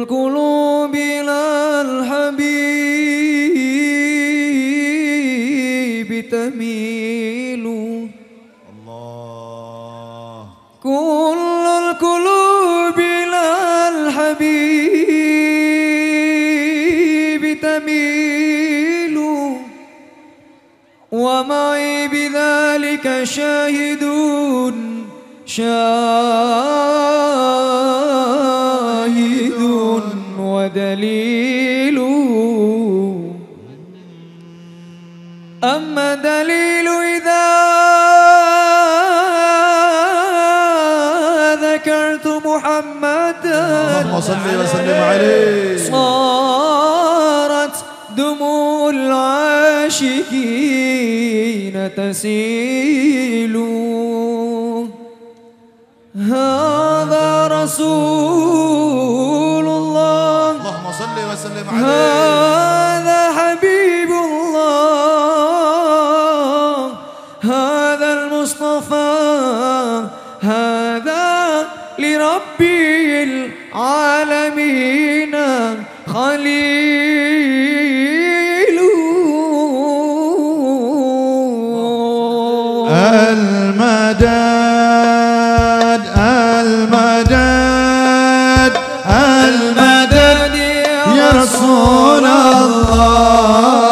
القلوب إلى الحبيب تميل. الله. كل القلوب إلى الحبيب تميل. ومعي بذلك شاهدون شاهد. ودليل. أما دليل إذا ذكرت محمدا اللهم صل وسلم عليه. صارت دموع العاشقين تسيل. هذا رسول وسلم عليه. هذا حبيب الله هذا المصطفى هذا لربي العالمين خليل. رسول الله.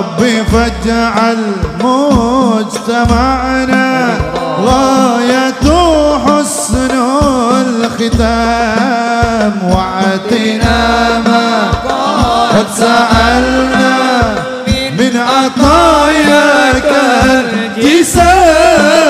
ربي فاجعل مجتمعنا غايته حسن الختام. وعدنا ما قد سألنا من عطاياك الجسام.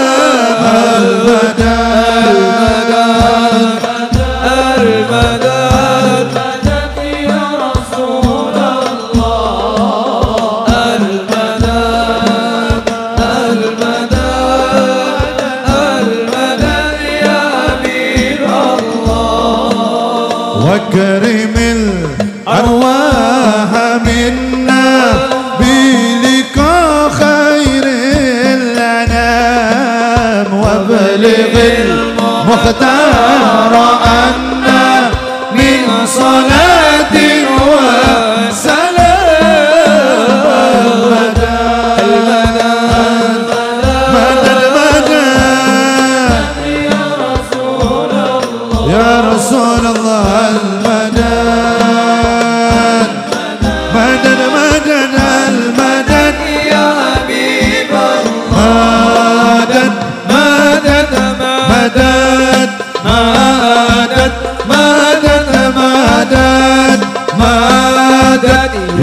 وابلغ المختار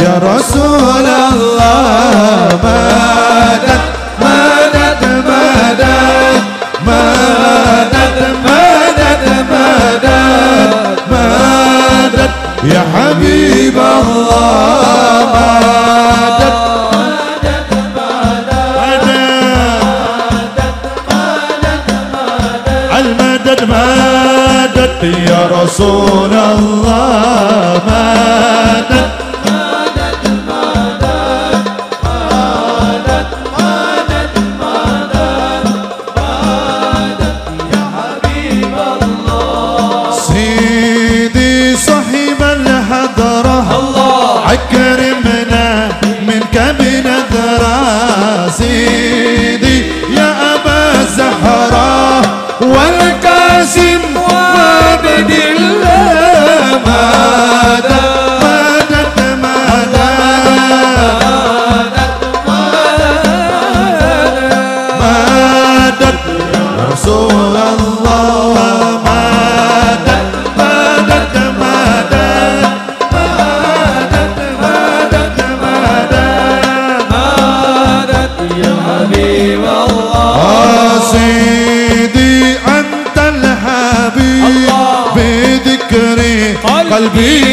يا رسول الله مدد مدد مدد مدد مدد مدد مدد. يا حبيب الله مدد مدد يا رسول الله. سيدي صاحب الحضرة be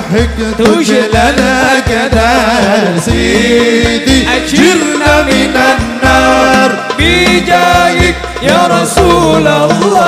بمدحك تجلى الكدر سيدي. جرنا من النار. بجايك يا رسول الله.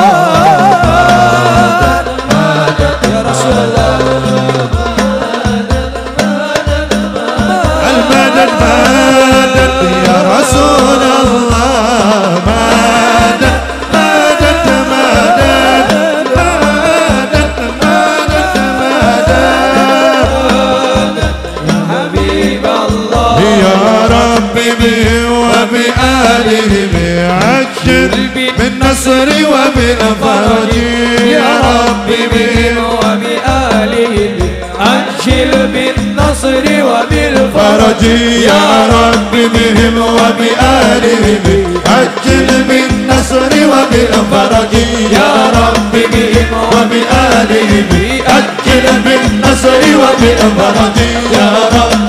بالنصر وبالفرج يا ربي بهم وبآله أنشل بالنصر وبالفرج. فرج يا ربي بهم وبآلهم عجل بالنصر وبالفرج. يا ربي بهم وبآلهم عجل بالنصر وبالفرج. يا ربي